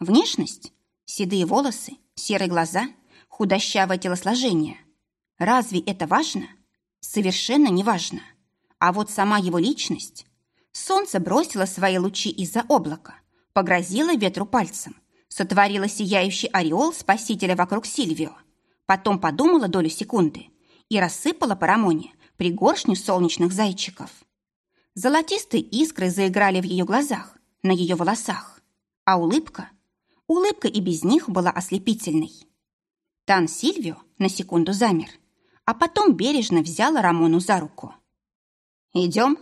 Внешность, седые волосы, серые глаза, худощавое телосложение. Разве это важно? Совершенно не важно. А вот сама его личность. Солнце бросило свои лучи из-за облака, погрозило ветру пальцем, сотворила сияющий ореол спасителя вокруг Сильвио, потом подумала долю секунды и рассыпала по Рамоне пригоршню солнечных зайчиков. Золотистые искры заиграли в ее глазах, на ее волосах. А улыбка? Улыбка и без них была ослепительной. Тан Сильвио на секунду замер, а потом бережно взяла Рамону за руку. «Идем?»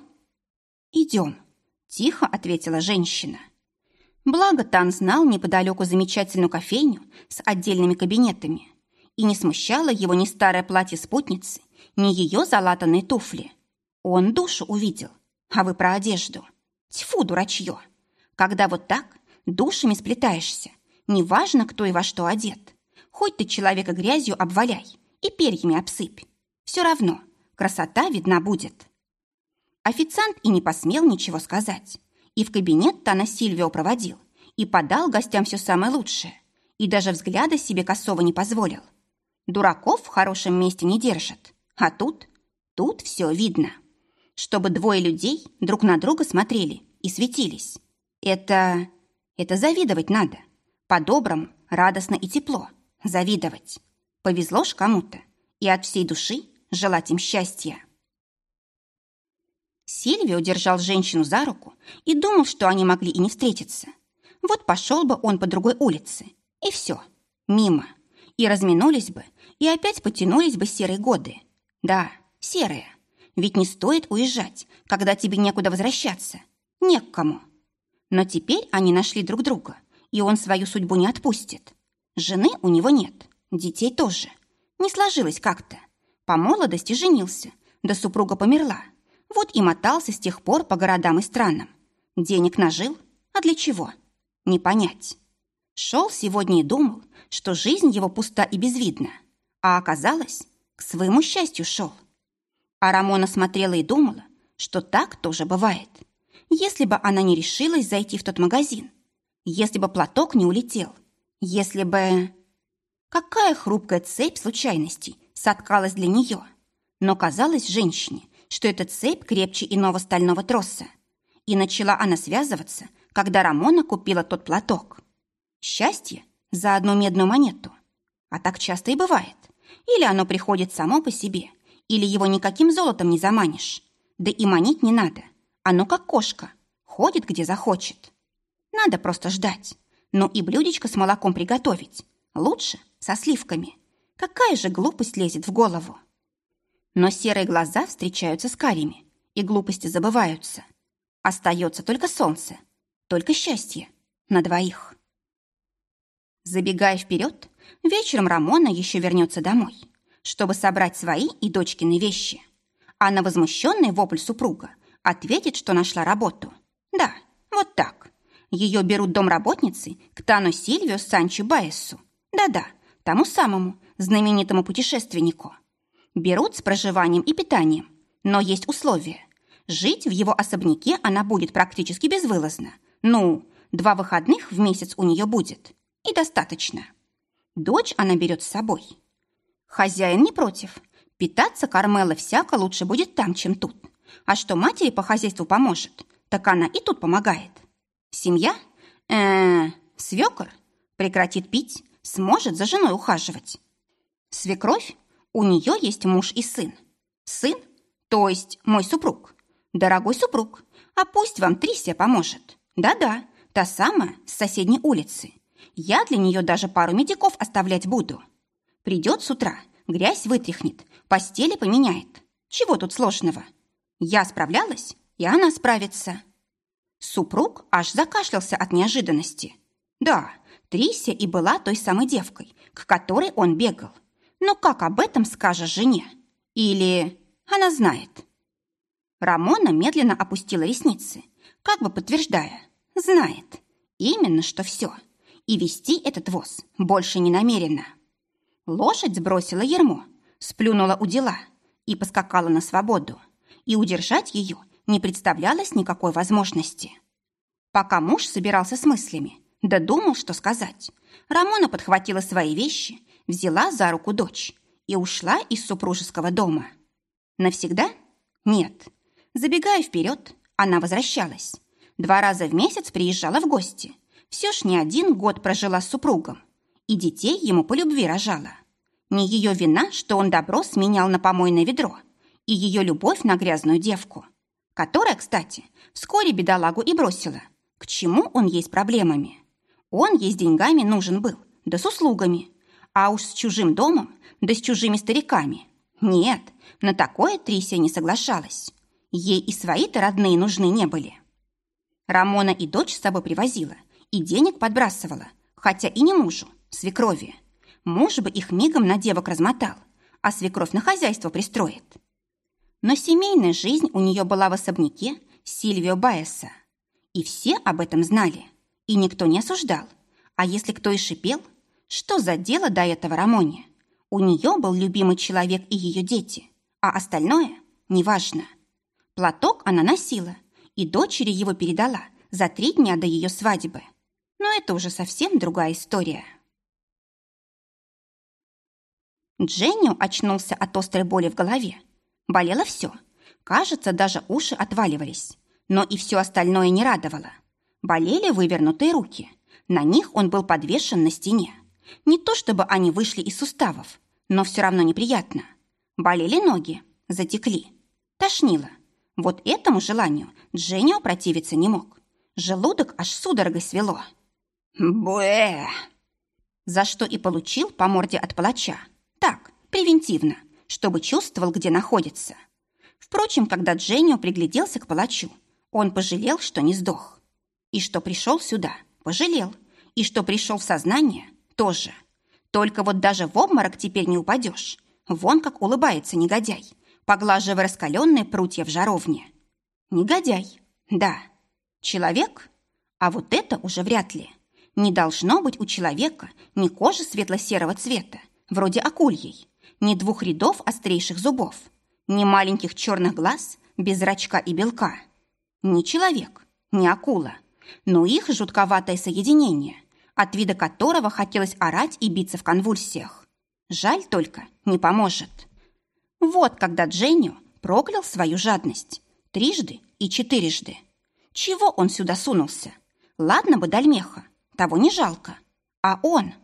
«Идем», – тихо ответила женщина. Благо Тан знал неподалеку замечательную кофейню с отдельными кабинетами. И не смущало его ни старое платье спутницы, ни ее залатанные туфли. Он душу увидел, а вы про одежду. Тьфу, дурачье! Когда вот так душами сплетаешься, неважно, кто и во что одет. Хоть ты человека грязью обваляй и перьями обсыпь. Все равно красота видна будет. Официант и не посмел ничего сказать. И в кабинет Тана Сильвио проводил, и подал гостям все самое лучшее, и даже взгляда себе косого не позволил. Дураков в хорошем месте не держат, А тут, тут все видно. Чтобы двое людей друг на друга смотрели и светились. Это... это завидовать надо. По-доброму, радостно и тепло. Завидовать. Повезло ж кому-то. И от всей души желать им счастья. Сильвио держал женщину за руку и думал, что они могли и не встретиться. Вот пошел бы он по другой улице, и все, мимо. И разминулись бы, и опять потянулись бы серые годы. Да, серые. Ведь не стоит уезжать, когда тебе некуда возвращаться. Не к кому. Но теперь они нашли друг друга, и он свою судьбу не отпустит. Жены у него нет, детей тоже. Не сложилось как-то. По молодости женился, да супруга померла. Вот и мотался с тех пор по городам и странам. Денег нажил, а для чего? Не понять. Шел сегодня и думал, что жизнь его пуста и безвидна. А оказалось, к своему счастью шел. А Рамона смотрела и думала, что так тоже бывает. Если бы она не решилась зайти в тот магазин, если бы платок не улетел, если бы... Какая хрупкая цепь случайностей соткалась для нее. Но казалось женщине, что эта цепь крепче иного стального троса. И начала она связываться, когда Рамона купила тот платок. Счастье за одну медную монету. А так часто и бывает. Или оно приходит само по себе, или его никаким золотом не заманишь. Да и манить не надо. Оно как кошка, ходит где захочет. Надо просто ждать. Ну и блюдечко с молоком приготовить. Лучше со сливками. Какая же глупость лезет в голову? Но серые глаза встречаются с карими, и глупости забываются. Остается только солнце, только счастье на двоих. Забегая вперед, вечером Рамона еще вернется домой, чтобы собрать свои и дочкины вещи. А на возмущенный вопль супруга ответит, что нашла работу. Да, вот так. Ее берут домработницей к Тану Сильвио Санчо Баесу. Да-да, тому самому, знаменитому путешественнику. Берут с проживанием и питанием, но есть условия. Жить в его особняке она будет практически безвылазно. Ну, два выходных в месяц у нее будет. И достаточно. Дочь она берет с собой. Хозяин не против. Питаться Кармела всяко лучше будет там, чем тут. А что матери по хозяйству поможет, так она и тут помогает. Семья? Э, -э свекор? Прекратит пить, сможет за женой ухаживать. Свекровь? У нее есть муж и сын. Сын? То есть мой супруг. Дорогой супруг, а пусть вам Трисия поможет. Да-да, та самая с соседней улицы. Я для нее даже пару медиков оставлять буду. Придет с утра, грязь вытряхнет, постели поменяет. Чего тут сложного? Я справлялась, и она справится. Супруг аж закашлялся от неожиданности. Да, Трисия и была той самой девкой, к которой он бегал. Но как об этом скажешь жене? Или она знает? Рамона медленно опустила ресницы, как бы подтверждая. Знает. Именно что все. И вести этот воз больше не намерена. Лошадь сбросила ермо, сплюнула у дела и поскакала на свободу. И удержать ее не представлялось никакой возможности. Пока муж собирался с мыслями, да думал, что сказать, Рамона подхватила свои вещи взяла за руку дочь и ушла из супружеского дома. Навсегда? Нет. Забегая вперед, она возвращалась. Два раза в месяц приезжала в гости. Все ж не один год прожила с супругом. И детей ему по любви рожала. Не ее вина, что он добро сменял на помойное ведро. И ее любовь на грязную девку. Которая, кстати, вскоре бедолагу и бросила. К чему он ей с проблемами? Он ей с деньгами нужен был, да с услугами. А уж с чужим домом, да с чужими стариками. Нет, на такое Трисия не соглашалась. Ей и свои-то родные нужны не были. Рамона и дочь с собой привозила, и денег подбрасывала, хотя и не мужу, свекрови. Муж бы их мигом на девок размотал, а свекровь на хозяйство пристроит. Но семейная жизнь у нее была в особняке Сильвио Баеса. И все об этом знали, и никто не осуждал. А если кто и шипел – что за дело до этого Рамоне? У нее был любимый человек и ее дети, а остальное неважно. Платок она носила, и дочери его передала за три дня до ее свадьбы. Но это уже совсем другая история. Дженнио очнулся от острой боли в голове. Болело все. Кажется, даже уши отваливались. Но и все остальное не радовало. Болели вывернутые руки. На них он был подвешен на стене. Не то чтобы они вышли из суставов, но все равно неприятно. Болели ноги, затекли. Тошнило. Вот этому желанию Дженнио противиться не мог. Желудок аж судорогой свело. Буэ! За что и получил по морде от палача. Так, превентивно, чтобы чувствовал, где находится. Впрочем, когда Дженнио пригляделся к палачу, он пожалел, что не сдох. И что пришел сюда, пожалел. И что пришел в сознание, тоже. Только вот даже в обморок теперь не упадешь. Вон как улыбается негодяй, поглаживая раскаленные прутья в жаровне. Негодяй, да. Человек? А вот это уже вряд ли. Не должно быть у человека ни кожи светло-серого цвета, вроде акульей, ни двух рядов острейших зубов, ни маленьких черных глаз без зрачка и белка. Ни человек, ни акула, но их жутковатое соединение, от вида которого хотелось орать и биться в конвульсиях. Жаль только, не поможет. Вот когда Дженнио проклял свою жадность. Трижды и четырежды. Чего он сюда сунулся? Ладно бы Дальмеха, того не жалко. А он?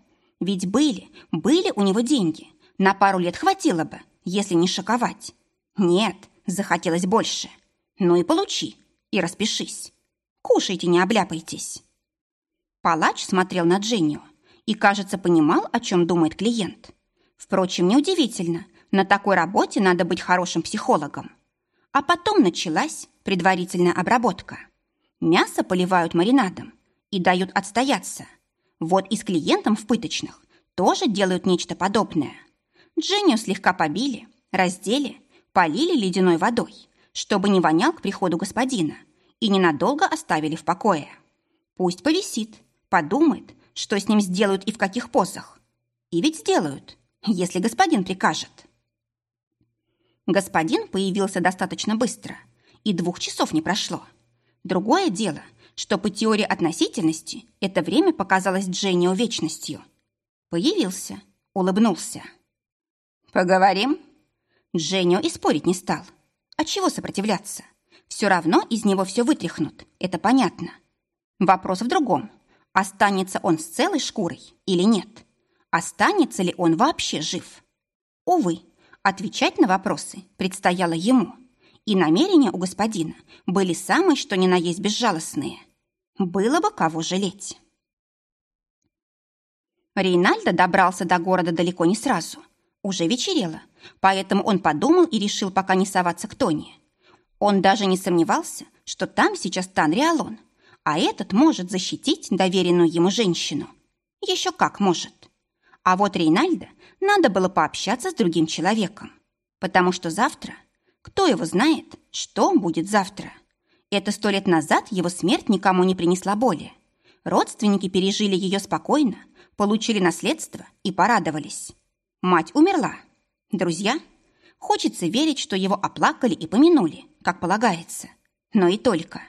Ведь были, были у него деньги. На пару лет хватило бы, если не шоковать. Нет, захотелось больше. Ну и получи, и распишись. Кушайте, не обляпайтесь. Палач смотрел на Дженнио и, кажется, понимал, о чем думает клиент. Впрочем, неудивительно, на такой работе надо быть хорошим психологом. А потом началась предварительная обработка. Мясо поливают маринадом и дают отстояться. Вот и с клиентом в пыточных тоже делают нечто подобное. Дженнию слегка побили, раздели, полили ледяной водой, чтобы не вонял к приходу господина, и ненадолго оставили в покое. Пусть повисит, подумает, что с ним сделают и в каких позах. И ведь сделают, если господин прикажет. Господин появился достаточно быстро, и двух часов не прошло. Другое дело, что по теории относительности это время показалось Дженнио вечностью. Появился, улыбнулся. «Поговорим?» Дженнио и спорить не стал. А чего сопротивляться? Все равно из него все вытряхнут, это понятно. Вопрос в другом. Останется он с целой шкурой или нет? Останется ли он вообще жив? Увы, отвечать на вопросы предстояло ему. И намерения у господина были самые что ни на есть безжалостные. Было бы кого жалеть. Рейнальдо добрался до города далеко не сразу. Уже вечерело, поэтому он подумал и решил пока не соваться к Тони. Он даже не сомневался, что там сейчас Тан Риалон, а этот может защитить доверенную ему женщину. Еще как может. А вот Рейнальдо надо было пообщаться с другим человеком. Потому что завтра... Кто его знает, что будет завтра? Это сто лет назад его смерть никому не принесла боли. Родственники пережили ее спокойно, получили наследство и порадовались. Мать умерла. Друзья? Хочется верить, что его оплакали и помянули, как полагается. Но и только.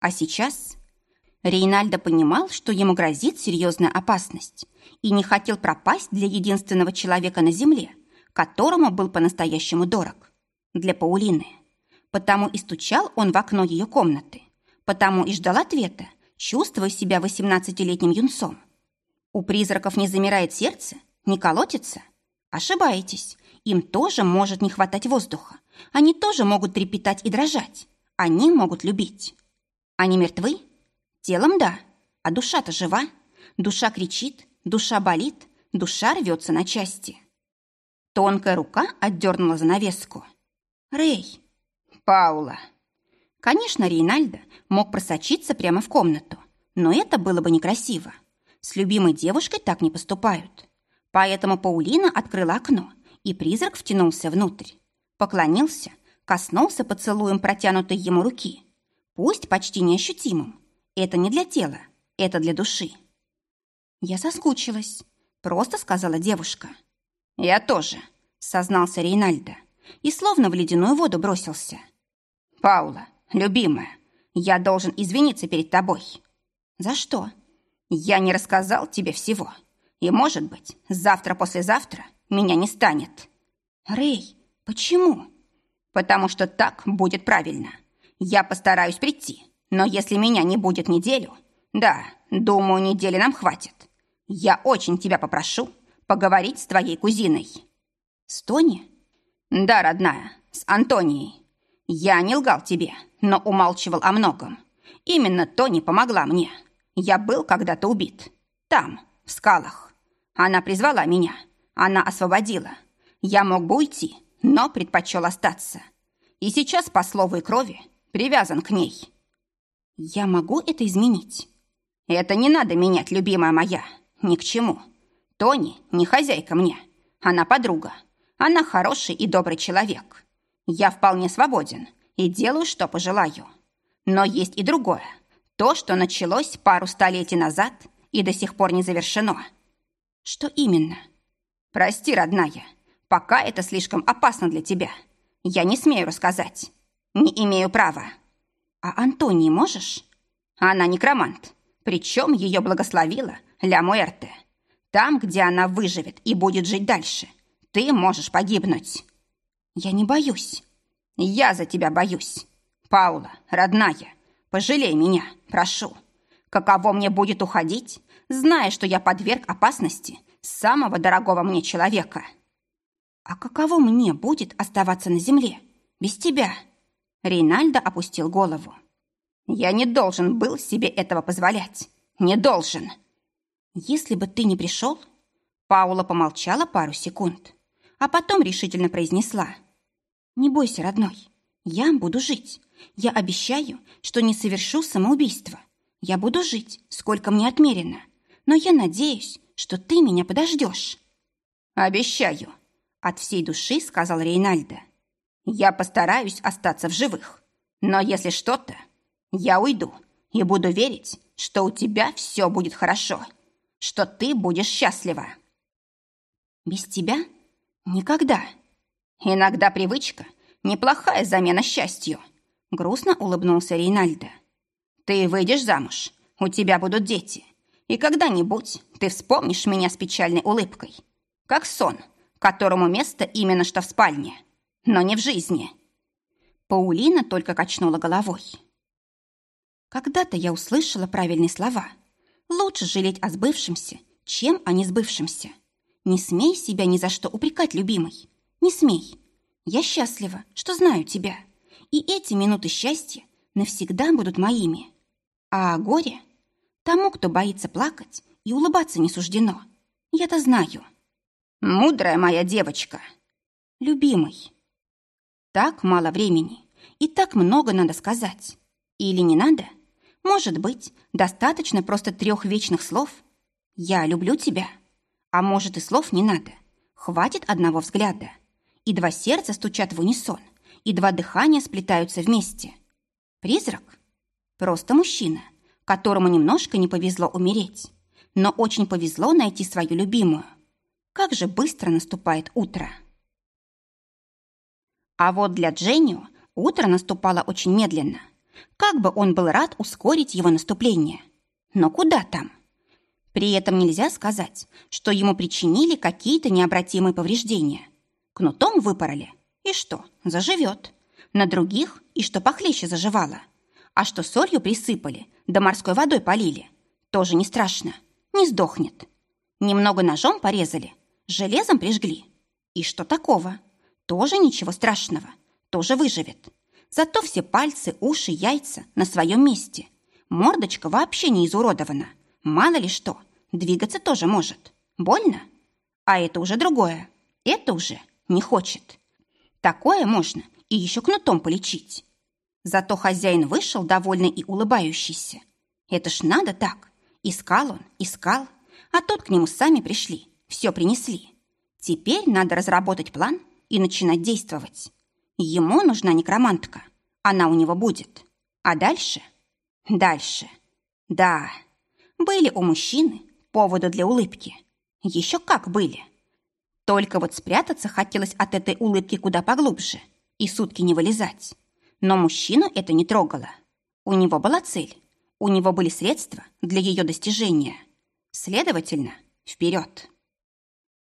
А сейчас Рейнальдо понимал, что ему грозит серьезная опасность и не хотел пропасть для единственного человека на земле, которому был по-настоящему дорог. Для Паулины. Потому и стучал он в окно ее комнаты. Потому и ждал ответа, чувствуя себя восемнадцатилетним юнцом. У призраков не замирает сердце, не колотится? Ошибаетесь. Им тоже может не хватать воздуха. Они тоже могут трепетать и дрожать. Они могут любить. Они мертвы? Телом – да, а душа-то жива. Душа кричит, душа болит, душа рвется на части. Тонкая рука отдернула занавеску. «Рэй!» «Паула!» Конечно, Рейнальдо мог просочиться прямо в комнату, но это было бы некрасиво. С любимой девушкой так не поступают. Поэтому Паулина открыла окно, и призрак втянулся внутрь. Поклонился, коснулся поцелуем протянутой ему руки. Пусть почти неощутимым, это не для тела, это для души. Я соскучилась, просто сказала девушка. Я тоже, сознался Рейнальдо и словно в ледяную воду бросился. Паула, любимая, я должен извиниться перед тобой. За что? Я не рассказал тебе всего. И, может быть, завтра-послезавтра меня не станет. Рэй, почему? Потому что так будет правильно. Я постараюсь прийти, но если меня не будет неделю, да, думаю, недели нам хватит. Я очень тебя попрошу поговорить с твоей кузиной. С Тони? Да, родная, с Антонией. Я не лгал тебе, но умалчивал о многом. Именно Тони помогла мне. Я был когда-то убит. Там, в скалах. Она призвала меня. Она освободила. Я мог бы уйти, но предпочел остаться. И сейчас по слову и крови привязан к ней. Я могу это изменить? Это не надо менять, любимая моя. Ни к чему. Тони не хозяйка мне. Она подруга. Она хороший и добрый человек. Я вполне свободен и делаю, что пожелаю. Но есть и другое. То, что началось пару столетий назад и до сих пор не завершено. Что именно? Прости, родная, пока это слишком опасно для тебя. Я не смею рассказать. Не имею права. А Антонии можешь? Она некромант. Причем ее благословила Ля Муэрте. Там, где она выживет и будет жить дальше, ты можешь погибнуть. Я не боюсь. Я за тебя боюсь. Паула, родная, пожалей меня, прошу. Каково мне будет уходить, зная, что я подверг опасности самого дорогого мне человека? А каково мне будет оставаться на земле без тебя? Рейнальдо опустил голову. Я не должен был себе этого позволять. Не должен. Если бы ты не пришел... Паула помолчала пару секунд, а потом решительно произнесла. Не бойся, родной, я буду жить. Я обещаю, что не совершу самоубийство. Я буду жить, сколько мне отмерено. Но я надеюсь, что ты меня подождешь. Обещаю, от всей души сказал Рейнальдо. Я постараюсь остаться в живых. Но если что-то, я уйду и буду верить, что у тебя все будет хорошо, что ты будешь счастлива. Без тебя? Никогда. Иногда привычка – неплохая замена счастью. Грустно улыбнулся Рейнальдо. Ты выйдешь замуж, у тебя будут дети. И когда-нибудь ты вспомнишь меня с печальной улыбкой. Как сон, которому место именно что в спальне – но не в жизни. Паулина только качнула головой. Когда-то я услышала правильные слова. Лучше жалеть о сбывшемся, чем о несбывшемся. Не смей себя ни за что упрекать, любимый. Не смей. Я счастлива, что знаю тебя. И эти минуты счастья навсегда будут моими. А горе? Тому, кто боится плакать и улыбаться не суждено. Я-то знаю. Мудрая моя девочка. Любимый. Так мало времени, и так много надо сказать. Или не надо? Может быть, достаточно просто трех вечных слов? «Я люблю тебя». А может, и слов не надо. Хватит одного взгляда. И два сердца стучат в унисон, и два дыхания сплетаются вместе. Призрак? Просто мужчина, которому немножко не повезло умереть, но очень повезло найти свою любимую. Как же быстро наступает утро. А вот для Дженнио утро наступало очень медленно. Как бы он был рад ускорить его наступление. Но куда там? При этом нельзя сказать, что ему причинили какие-то необратимые повреждения. Кнутом выпороли. И что, заживет. На других и что похлеще заживало. А что солью присыпали, да морской водой полили. Тоже не страшно. Не сдохнет. Немного ножом порезали, железом прижгли. И что такого? Тоже ничего страшного, тоже выживет. Зато все пальцы, уши, яйца на своем месте. Мордочка вообще не изуродована. Мало ли что, двигаться тоже может. Больно? А это уже другое. Это уже не хочет. Такое можно и еще кнутом полечить. Зато хозяин вышел довольный и улыбающийся. Это ж надо так. Искал он, искал. А тут к нему сами пришли, все принесли. Теперь надо разработать план и начинать действовать. Ему нужна некромантка. Она у него будет. А дальше? Дальше. Да. Были у мужчины поводы для улыбки. Еще как были. Только вот спрятаться хотелось от этой улыбки куда поглубже и сутки не вылезать. Но мужчину это не трогало. У него была цель. У него были средства для ее достижения. Следовательно, вперед.